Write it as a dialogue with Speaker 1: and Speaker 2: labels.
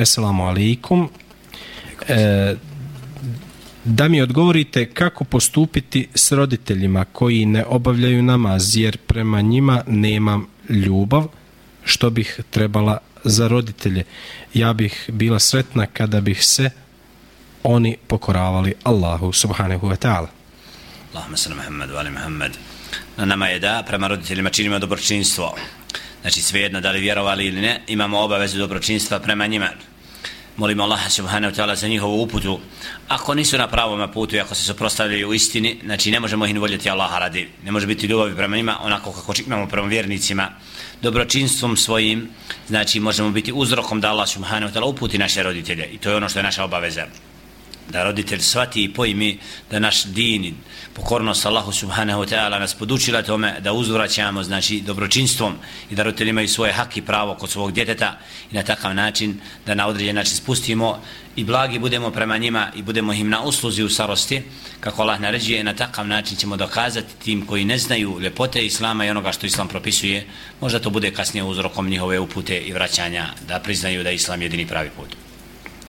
Speaker 1: Esselamu alaikum. E, da mi odgovorite kako postupiti s roditeljima koji ne obavljaju namaz jer prema njima nemam ljubav što bih trebala za roditelje. Ja bih bila sretna kada bih se oni pokoravali Allahu subhanahu wa ta'ala.
Speaker 2: Allahumma sallam Muhammad, ali Muhammad. Na nama je da prema roditeljima činimo dobročinstvo. Znači svejedno da li vjerovali ili ne, imamo obavezu dobročinstva prema njima. Molimo Allaha subhanahu wa ta'ala za njihovu uputu. Ako nisu na pravom putu i ako se suprostavljaju u istini znači ne možemo ih voljeti Allaha radi. Ne može biti ljubavi prema njima onako kako imamo prema vjernicima. Dobročinstvom svojim znači možemo biti uzrokom da Allah subhanahu wa ta'ala uputi naše roditelje i to je ono što je naša obaveza da roditelj svati i pojmi da naš din pokornost Allahu subhanahu wa ta'ala nas podučila tome da uzvraćamo znači dobročinstvom i da roditelji imaju svoje hak i pravo kod svog djeteta i na takav način da na određen način spustimo i blagi budemo prema njima i budemo im na usluzi u starosti kako Allah naređuje. Na takav način ćemo dokazati tim koji ne znaju ljepote Islama i onoga što Islam propisuje. Možda to bude kasnije uzrokom njihove upute i vraćanja da priznaju da Islam jedini pravi put.